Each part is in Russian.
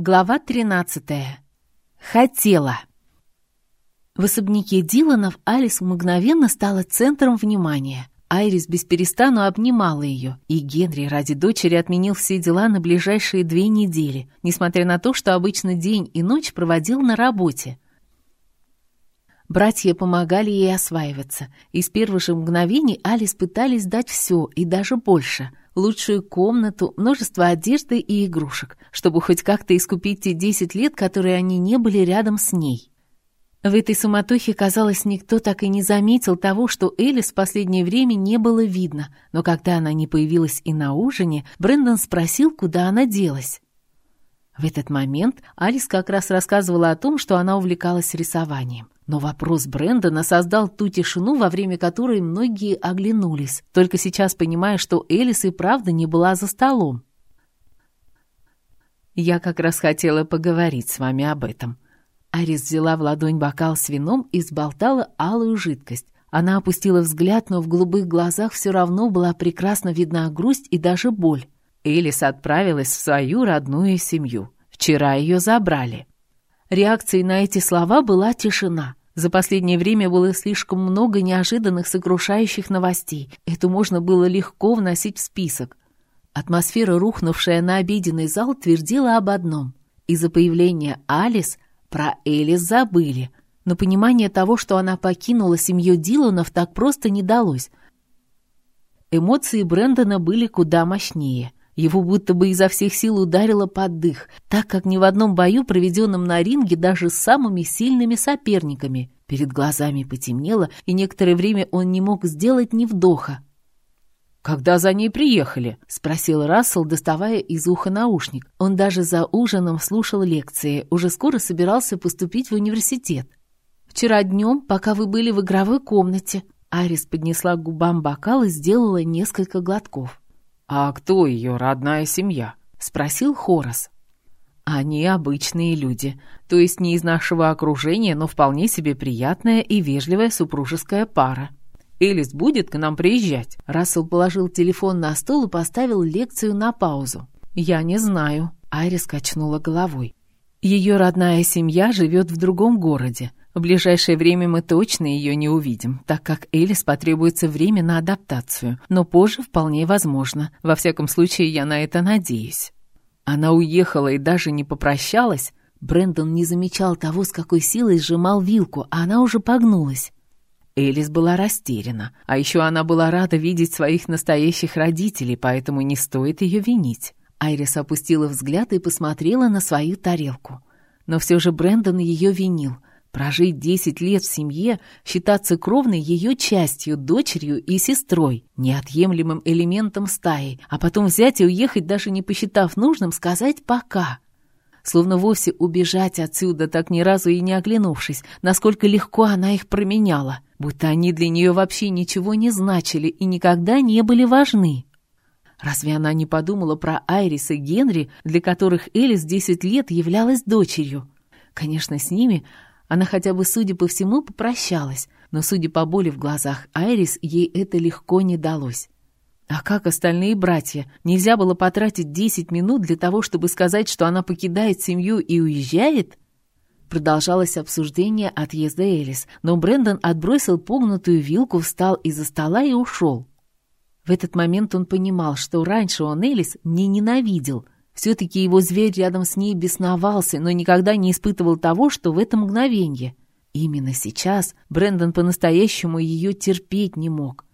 Глава 13. Хотела. В особняке Диланов Алис мгновенно стала центром внимания. Айрис без перестану обнимала ее, и Генри ради дочери отменил все дела на ближайшие две недели, несмотря на то, что обычно день и ночь проводил на работе. Братья помогали ей осваиваться, и с первых же мгновений Алис пытались дать все и даже больше — лучшую комнату, множество одежды и игрушек, чтобы хоть как-то искупить те десять лет, которые они не были рядом с ней. В этой суматохе, казалось, никто так и не заметил того, что Элис в последнее время не было видно, но когда она не появилась и на ужине, Брэндон спросил, куда она делась. В этот момент Алис как раз рассказывала о том, что она увлекалась рисованием. Но вопрос Брэндона создал ту тишину, во время которой многие оглянулись, только сейчас понимая, что Элис и правда не была за столом. «Я как раз хотела поговорить с вами об этом». Арис взяла в ладонь бокал с вином и сболтала алую жидкость. Она опустила взгляд, но в голубых глазах все равно была прекрасно видна грусть и даже боль. Элис отправилась в свою родную семью. Вчера ее забрали. Реакцией на эти слова была тишина. За последнее время было слишком много неожиданных сокрушающих новостей. Это можно было легко вносить в список. Атмосфера, рухнувшая на обеденный зал, твердила об одном. Из-за появления Алис про Элис забыли, но понимание того, что она покинула семью Диланов, так просто не далось. Эмоции Брэндона были куда мощнее. Его будто бы изо всех сил ударило под дых, так как ни в одном бою, проведенном на ринге даже с самыми сильными соперниками. Перед глазами потемнело, и некоторое время он не мог сделать ни вдоха. «Когда за ней приехали?» — спросил Рассел, доставая из уха наушник. Он даже за ужином слушал лекции, уже скоро собирался поступить в университет. «Вчера днем, пока вы были в игровой комнате», Арис поднесла к губам бокал и сделала несколько глотков. «А кто ее родная семья?» — спросил Хорос. «Они обычные люди, то есть не из нашего окружения, но вполне себе приятная и вежливая супружеская пара. Элис будет к нам приезжать?» Рассел положил телефон на стол и поставил лекцию на паузу. «Я не знаю», — Айрис качнула головой. «Ее родная семья живет в другом городе. В ближайшее время мы точно ее не увидим, так как Элис потребуется время на адаптацию, но позже вполне возможно. Во всяком случае, я на это надеюсь. Она уехала и даже не попрощалась. Брэндон не замечал того, с какой силой сжимал вилку, а она уже погнулась. Элис была растеряна, а еще она была рада видеть своих настоящих родителей, поэтому не стоит ее винить. Айрис опустила взгляд и посмотрела на свою тарелку. Но все же Брэндон ее винил — Прожить десять лет в семье, считаться кровной ее частью, дочерью и сестрой, неотъемлемым элементом стаи, а потом взять и уехать, даже не посчитав нужным, сказать «пока». Словно вовсе убежать отсюда, так ни разу и не оглянувшись, насколько легко она их променяла, будто они для нее вообще ничего не значили и никогда не были важны. Разве она не подумала про Айрис и Генри, для которых Элис десять лет являлась дочерью? Конечно, с ними она хотя бы, судя по всему, попрощалась, но, судя по боли в глазах Айрис, ей это легко не далось. А как остальные братья? Нельзя было потратить 10 минут для того, чтобы сказать, что она покидает семью и уезжает? Продолжалось обсуждение отъезда Элис, но Брэндон отбросил погнутую вилку, встал из-за стола и ушел. В этот момент он понимал, что раньше он Элис не ненавидел — все-таки его зверь рядом с ней бесновался, но никогда не испытывал того, что в это мгновенье. Именно сейчас Брэндон по-настоящему ее терпеть не мог.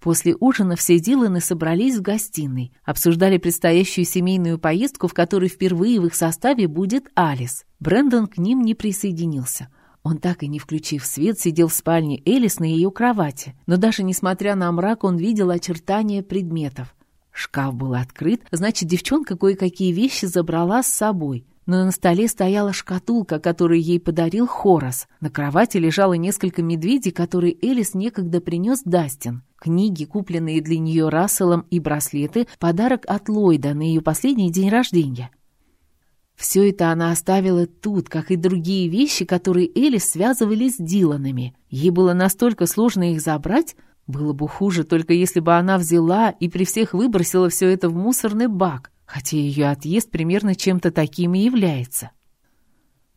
После ужина все Диланы собрались в гостиной, обсуждали предстоящую семейную поездку, в которой впервые в их составе будет Алис. Брэндон к ним не присоединился. Он так и не включив свет, сидел в спальне Элис на ее кровати, но даже несмотря на мрак, он видел очертания предметов. Шкаф был открыт, значит, девчонка кое-какие вещи забрала с собой. Но на столе стояла шкатулка, которую ей подарил Хорас. На кровати лежало несколько медведей, которые Элис некогда принес Дастин. Книги, купленные для нее Расселом, и браслеты — подарок от Ллойда на ее последний день рождения. Все это она оставила тут, как и другие вещи, которые Элис связывали с Диланами. Ей было настолько сложно их забрать, было бы хуже, только если бы она взяла и при всех выбросила все это в мусорный бак. хотя ее отъезд примерно чем-то таким и является.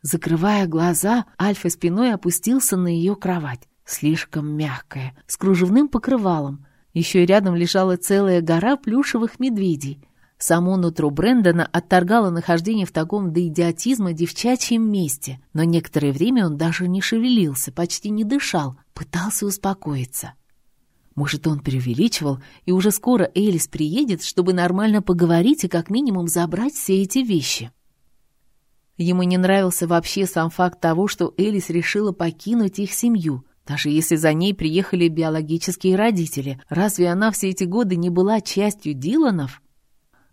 Закрывая глаза, Альфа спиной опустился на ее кровать, слишком мягкая, с кружевным покрывалом. Еще рядом лежала целая гора плюшевых медведей. Само нутро Брэндона отторгало нахождение в таком до идиотизма девчачьем месте, но некоторое время он даже не шевелился, почти не дышал, пытался успокоиться. Может, он преувеличивал, и уже скоро Элис приедет, чтобы нормально поговорить и как минимум забрать все эти вещи. Ему не нравился вообще сам факт того, что Элис решила покинуть их семью. Даже если за ней приехали биологические родители, разве она все эти годы не была частью Диланов?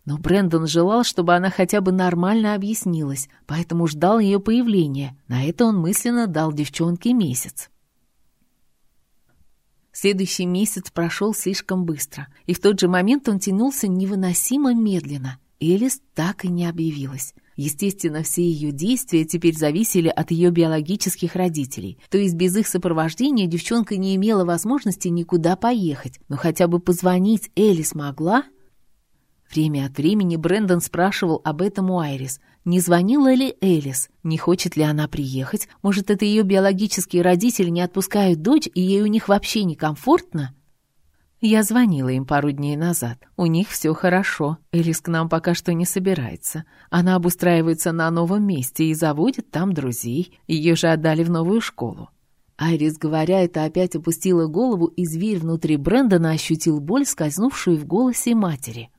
Но Брэндон желал, чтобы она хотя бы нормально объяснилась, поэтому ждал ее появления. На это он мысленно дал девчонке месяц. Следующий месяц прошел слишком быстро, и в тот же момент он тянулся невыносимо медленно. Элис так и не объявилась. Естественно, все ее действия теперь зависели от ее биологических родителей. То есть без их сопровождения девчонка не имела возможности никуда поехать. Но хотя бы позвонить Элис могла? Время от времени Брэндон спрашивал об этом у Айрис. Не звонила ли Элис? Не хочет ли она приехать? Может, это ее биологические родители не отпускают дочь, и ей у них вообще некомфортно? Я звонила им пару дней назад. У них все хорошо. Элис к нам пока что не собирается. Она обустраивается на новом месте и заводит там друзей. Ее же отдали в новую школу. Айрис, говоря это, опять опустила голову, и зверь внутри Брэндона ощутил боль, скользнувшую в голосе матери.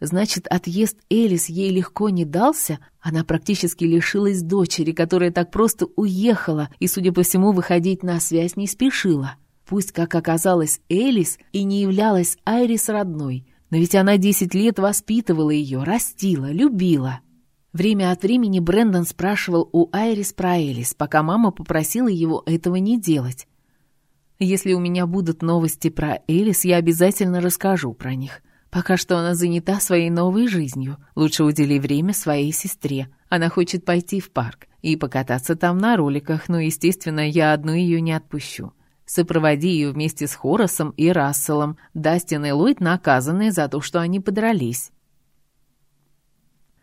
Значит, отъезд Элис ей легко не дался? Она практически лишилась дочери, которая так просто уехала и, судя по всему, выходить на связь не спешила. — Пусть, как оказалось, Элис и не являлась Айрис родной, но ведь она десять лет воспитывала ее, растила, любила. Время от времени Брэндон спрашивал у Айрис про Элис, пока мама попросила его этого не делать. «Если у меня будут новости про Элис, я обязательно расскажу про них. Пока что она занята своей новой жизнью. Лучше удели время своей сестре. Она хочет пойти в парк и покататься там на роликах, но, естественно, я одну ее не отпущу. Сопроводи ее вместе с Хоросом и Расселом. Дастин и Ллойд наказаны за то, что они подрались.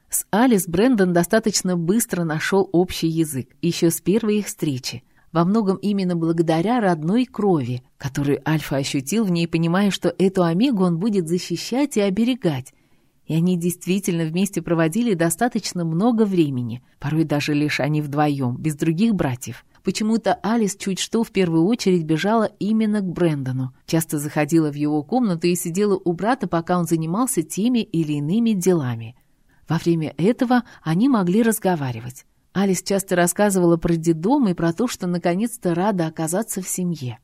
С Алис Брэндон достаточно быстро нашел общий язык, еще с первой их встречи. Во многом именно благодаря родной крови, которую Альфа ощутил в ней, понимая, что эту Омегу он будет защищать и оберегать. И они действительно вместе проводили достаточно много времени, порой даже лишь они вдвоем, без других братьев. Почему-то Алис чуть что в первую очередь бежала именно к Брэндону. Часто заходила в его комнату и сидела у брата, пока он занимался теми или иными делами. Во время этого они могли разговаривать. Алис часто рассказывала про детдом и про то, что наконец-то рада оказаться в семье.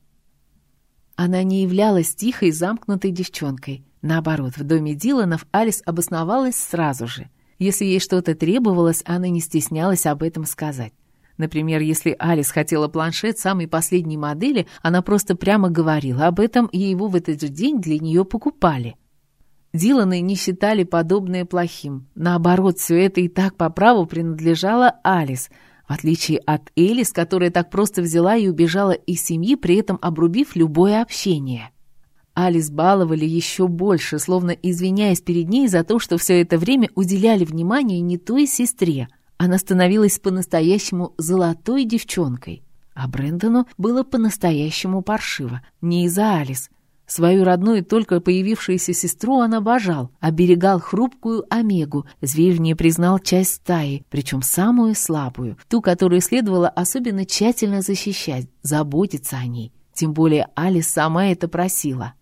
Она не являлась тихой, замкнутой девчонкой. Наоборот, в доме Диланов Алис обосновалась сразу же. Если ей что-то требовалось, она не стеснялась об этом сказать. Например, если Алис хотела планшет самой последней модели, она просто прямо говорила об этом, и его в этот же день для нее покупали. Диланы не считали подобное плохим. Наоборот, все это и так по праву принадлежало Алис, в отличие от Элис, которая так просто взяла и убежала из семьи, при этом обрубив любое общение. Алис баловали еще больше, словно извиняясь перед ней за то, что все это время уделяли внимание не той сестре – она становилась по-настоящему золотой девчонкой. А Брэндону было по-настоящему паршиво. Не из-за Алис. Свою родную, только появившуюся сестру он обожал, оберегал хрупкую Омегу. Зверь в ней признал часть стаи, причем самую слабую, ту, которую следовало особенно тщательно защищать, заботиться о ней. Тем более Алис сама это просила.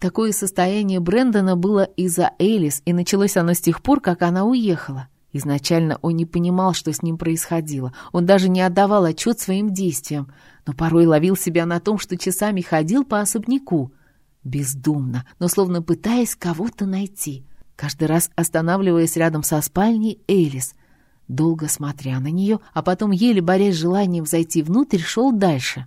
Такое состояние Брэндона было из-за Элис, и началось оно с тех пор, как она уехала. Изначально он не понимал, что с ним происходило. Он даже не отдавал отчет своим действиям, но порой ловил себя на том, что часами ходил по особняку. Бездумно, но словно пытаясь кого-то найти. Каждый раз останавливаясь рядом со спальней Элис. Долго смотря на нее, а потом, еле борясь с желанием зайти внутрь, шел дальше.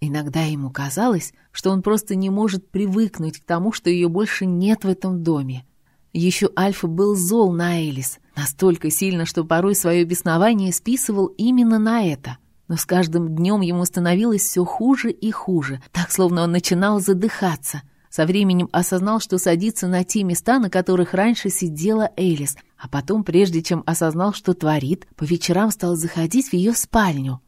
Иногда ему казалось, что он просто не может привыкнуть к тому, что ее больше нет в этом доме. Еще Альфа был зол на Элис, настолько сильно, что порой свое беснование списывал именно на это. Но с каждым днем ему становилось все хуже и хуже, так словно он начинал задыхаться. Со временем осознал, что садится на те места, на которых раньше сидела Элис, а потом, прежде чем осознал, что творит, по вечерам стал заходить в ее спальню.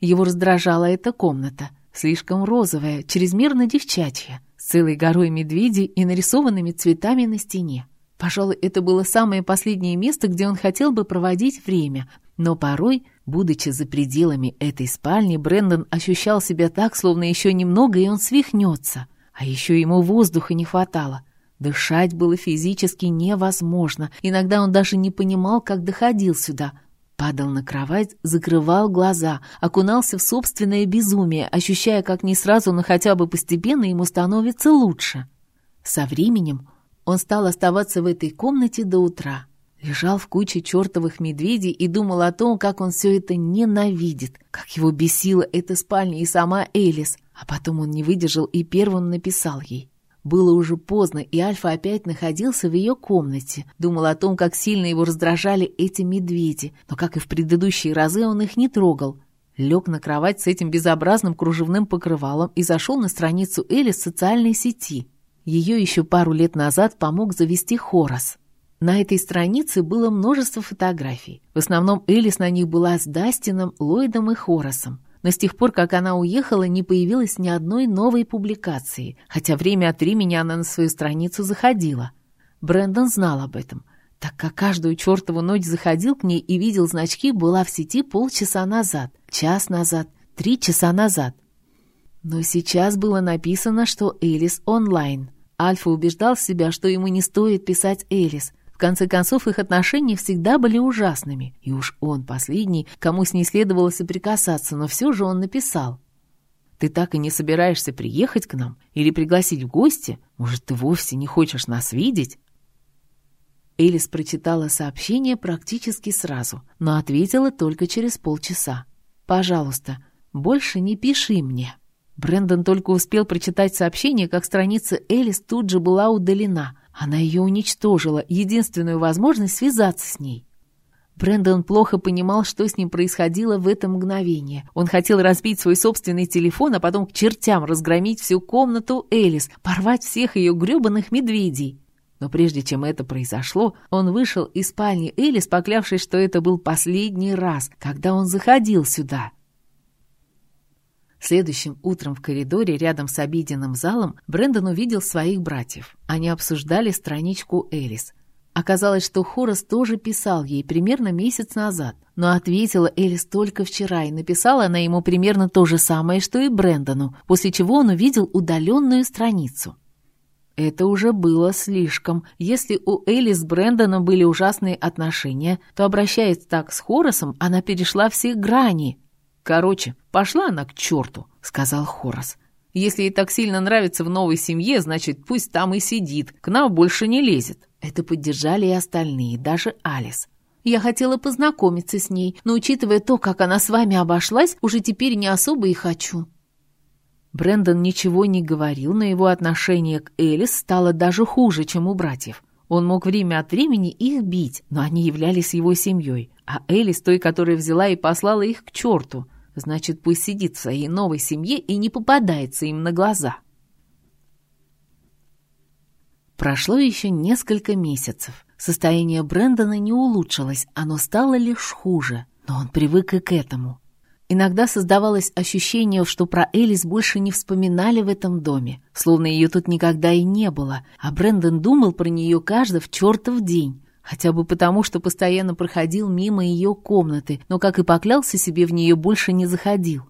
Его раздражала эта комната, слишком розовая, чрезмерно девчачья, с целой горой медведей и нарисованными цветами на стене. Пожалуй, это было самое последнее место, где он хотел бы проводить время, но порой, будучи за пределами этой спальни, Брэндон ощущал себя так, словно еще немного, и он свихнется. А еще ему воздуха не хватало. Дышать было физически невозможно. Иногда он даже не понимал, как доходил сюда. Падал на кровать, закрывал глаза, окунался в собственное безумие, ощущая, как не сразу, но хотя бы постепенно ему становится лучше. Со временем он стал оставаться в этой комнате до утра. Лежал в куче чертовых медведей и думал о том, как он все это ненавидит, как его бесила эта спальня и сама Элис. А потом он не выдержал и первым написал ей. Было уже поздно, и Альфа опять находился в ее комнате. Думал о том, как сильно его раздражали эти медведи, но, как и в предыдущие разы, он их не трогал. Лег на кровать с этим безобразным кружевным покрывалом и зашел на страницу Эли в социальной сети. Ее еще пару лет назад помог завести Хорос. На этой странице было множество фотографий. В основном Элис на них была с Дастином, Ллойдом и Хоросом но с тех пор, как она уехала, не появилось ни одной новой публикации, хотя время от времени она на свою страницу заходила. Брэндон знал об этом, так как каждую чертову ночь заходил к ней и видел значки «была в сети полчаса назад», «час назад», «три часа назад». Но сейчас было написано, что Элис онлайн. Альфа убеждал себя, что ему не стоит писать Элис – в конце концов, их отношения всегда были ужасными, и уж он последний, кому с ней следовало соприкасаться, но все же он написал. «Ты так и не собираешься приехать к нам или пригласить в гости? Может, ты вовсе не хочешь нас видеть?» Элис прочитала сообщение практически сразу, но ответила только через полчаса. «Пожалуйста, больше не пиши мне». Брэндон только успел прочитать сообщение, как страница Элис тут же была удалена — она ее уничтожила, единственную возможность связаться с ней. Брэндон плохо понимал, что с ним происходило в это мгновение. Он хотел разбить свой собственный телефон, а потом к чертям разгромить всю комнату Элис, порвать всех ее гребаных медведей. Но прежде чем это произошло, он вышел из спальни Элис, поклявшись, что это был последний раз, когда он заходил сюда. Следующим утром в коридоре рядом с обеденным залом Брэндон увидел своих братьев. Они обсуждали страничку Элис. Оказалось, что Хорас тоже писал ей примерно месяц назад, но ответила Элис только вчера, и написала она ему примерно то же самое, что и Брэндону, после чего он увидел удаленную страницу. Это уже было слишком. Если у Элис с Брэндоном были ужасные отношения, то, обращаясь так с Хорасом, она перешла все грани – «Короче, пошла она к черту», — сказал Хорас. «Если ей так сильно нравится в новой семье, значит, пусть там и сидит, к нам больше не лезет». Это поддержали и остальные, даже Алис. Я хотела познакомиться с ней, но, учитывая то, как она с вами обошлась, уже теперь не особо и хочу». Брендон ничего не говорил, но его отношение к Элис стало даже хуже, чем у братьев. Он мог время от времени их бить, но они являлись его семьей, а Элис той, которая взяла и послала их к черту. Значит, пусть сидит в своей новой семье и не попадается им на глаза. Прошло еще несколько месяцев. Состояние Брэндона не улучшилось, оно стало лишь хуже, но он привык и к этому. Иногда создавалось ощущение, что про Элис больше не вспоминали в этом доме, словно ее тут никогда и не было, а Брэндон думал про нее каждый в чертов день. Хотя бы потому, что постоянно проходил мимо ее комнаты, но, как и поклялся себе, в нее больше не заходил.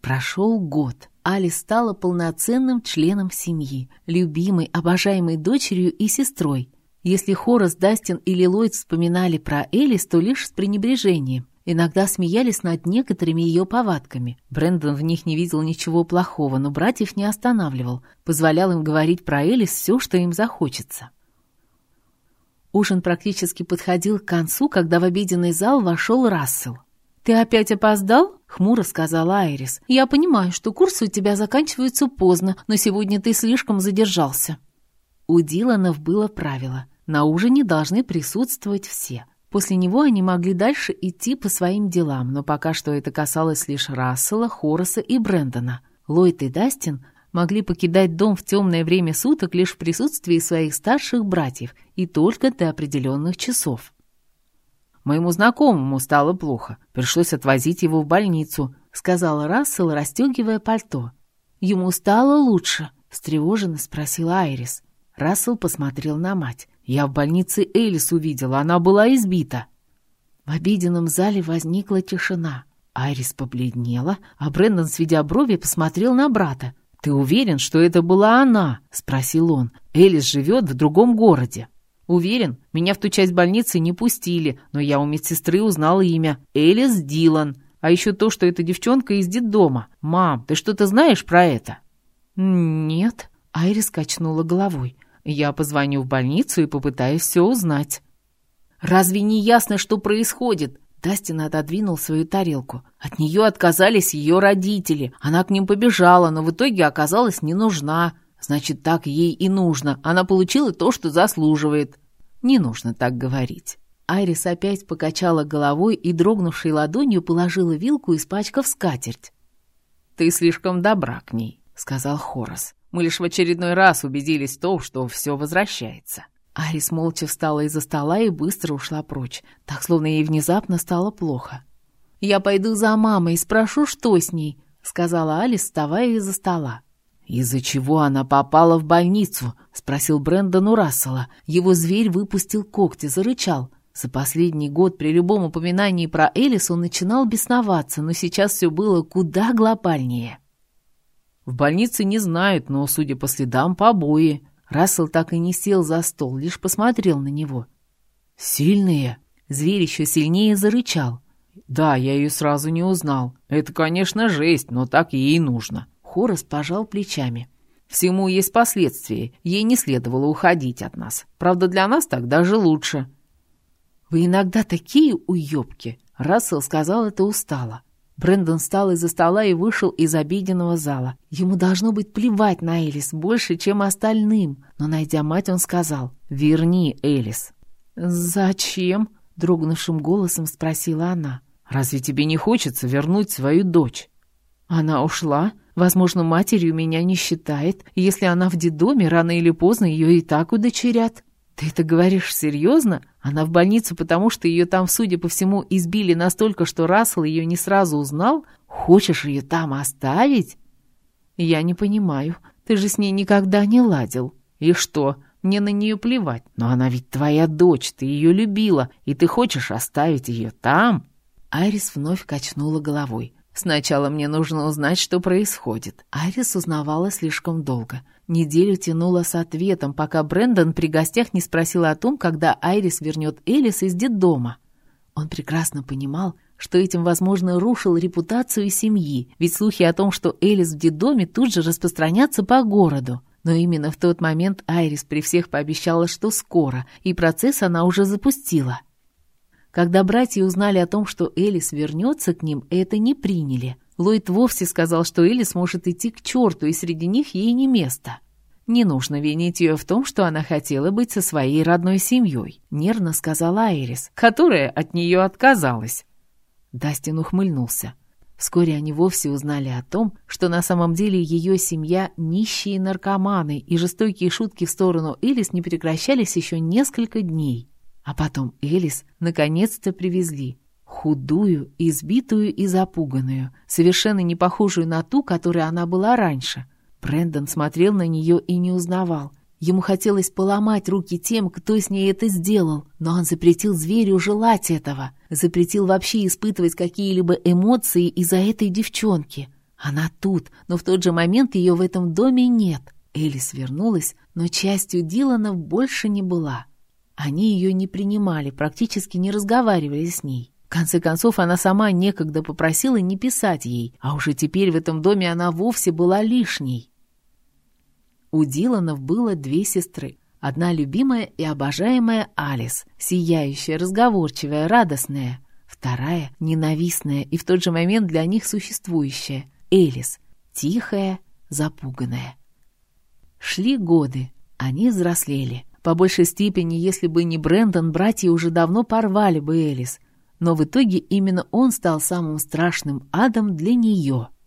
Прошел год. Али стала полноценным членом семьи, любимой, обожаемой дочерью и сестрой. Если Хорас, Дастин или Ллойд вспоминали про Элис, то лишь с пренебрежением. Иногда смеялись над некоторыми ее повадками. Брэндон в них не видел ничего плохого, но братьев не останавливал, позволял им говорить про Элис все, что им захочется. Ужин практически подходил к концу, когда в обеденный зал вошел Рассел. «Ты опять опоздал?» — хмуро сказала Айрис. «Я понимаю, что курсы у тебя заканчиваются поздно, но сегодня ты слишком задержался». У Диланов было правило. На ужине должны присутствовать все. После него они могли дальше идти по своим делам, но пока что это касалось лишь Рассела, Хорреса и Брэндона. Ллойд и Дастин могли покидать дом в темное время суток лишь в присутствии своих старших братьев и только до определенных часов. «Моему знакомому стало плохо. Пришлось отвозить его в больницу», — сказал Рассел, расстегивая пальто. «Ему стало лучше?» — встревоженно спросила Айрис. Рассел посмотрел на мать. «Я в больнице Элис увидела, она была избита». В обеденном зале возникла тишина. Айрис побледнела, а Брэндон, сведя брови, посмотрел на брата. «Ты уверен, что это была она?» — спросил он. «Элис живет в другом городе». «Уверен, меня в ту часть больницы не пустили, но я у медсестры узнал имя. Элис Дилан. А еще то, что эта девчонка из детдома. Мам, ты что-то знаешь про это?» «Нет», — Айрис качнула головой. «Я позвоню в больницу и попытаюсь все узнать». «Разве не ясно, что происходит?» Дастин отодвинул свою тарелку. От нее отказались ее родители. Она к ним побежала, но в итоге оказалась не нужна. Значит, так ей и нужно. Она получила то, что заслуживает. Не нужно так говорить. Айрис опять покачала головой и дрогнувшей ладонью положила вилку, испачкав скатерть. «Ты слишком добра к ней», — сказал Хорос. «Мы лишь в очередной раз убедились в том, что все возвращается». Арис молча встала из-за стола и быстро ушла прочь, так словно ей внезапно стало плохо. «Я пойду за мамой и спрошу, что с ней», — сказала Алис, вставая из-за стола. «Из-за чего она попала в больницу?» — спросил Брэндон у Рассела. Его зверь выпустил когти, зарычал. За последний год при любом упоминании про Элис он начинал бесноваться, но сейчас все было куда глобальнее. «В больнице не знают, но, судя по следам, побои», Рассел так и не сел за стол, лишь посмотрел на него. «Сильные?» Зверь еще сильнее зарычал. «Да, я ее сразу не узнал. Это, конечно, жесть, но так ей нужно». Хорос пожал плечами. «Всему есть последствия. Ей не следовало уходить от нас. Правда, для нас так даже лучше». «Вы иногда такие уёбки!» Рассел сказал это устало. Брэндон встал из-за стола и вышел из обеденного зала. Ему должно быть плевать на Элис больше, чем остальным. Но, найдя мать, он сказал «Верни Элис». «Зачем?» — дрогнувшим голосом спросила она. «Разве тебе не хочется вернуть свою дочь?» «Она ушла. Возможно, матерью меня не считает. Если она в детдоме, рано или поздно ее и так удочерят». «Ты это говоришь серьезно? Она в больнице, потому что ее там, судя по всему, избили настолько, что Рассел ее не сразу узнал? Хочешь ее там оставить?» «Я не понимаю. Ты же с ней никогда не ладил. И что, мне на нее плевать? Но она ведь твоя дочь, ты ее любила, и ты хочешь оставить ее там?» Айрис вновь качнула головой. Сначала мне нужно узнать, что происходит. Арис узнавала слишком долго. Неделю тянула с ответом, пока Брэндон при гостях не спросил о том, когда Айрис вернет Элис из детдома. Он прекрасно понимал, что этим, возможно, рушил репутацию семьи, ведь слухи о том, что Элис в детдоме, тут же распространятся по городу. Но именно в тот момент Айрис при всех пообещала, что скоро, и процесс она уже запустила. Когда братья узнали о том, что Элис вернется к ним, это не приняли. Ллойд вовсе сказал, что Элис может идти к черту, и среди них ей не место. «Не нужно винить ее в том, что она хотела быть со своей родной семьей», — нервно сказала Айрис, которая от нее отказалась. Дастин ухмыльнулся. Вскоре они вовсе узнали о том, что на самом деле ее семья — нищие наркоманы, и жестокие шутки в сторону Элис не прекращались еще несколько дней. А потом Элис наконец-то привезли. Худую, избитую и запуганную, совершенно не похожую на ту, которой она была раньше. Брэндон смотрел на нее и не узнавал. Ему хотелось поломать руки тем, кто с ней это сделал, но он запретил зверю желать этого, запретил вообще испытывать какие-либо эмоции из-за этой девчонки. Она тут, но в тот же момент ее в этом доме нет. Элис вернулась, но частью Дилана больше не была. Они ее не принимали, практически не разговаривали с ней. Конце концов, она сама некогда попросила не писать ей, а уже теперь в этом доме она вовсе была лишней. У Диланов было две сестры. Одна любимая и обожаемая Алис, сияющая, разговорчивая, радостная. Вторая — ненавистная и в тот же момент для них существующая — Элис, тихая, запуганная. Шли годы, они взрослели. По большей степени, если бы не Брэндон, братья уже давно порвали бы Элис. Но в итоге именно он стал самым страшным адом для нее —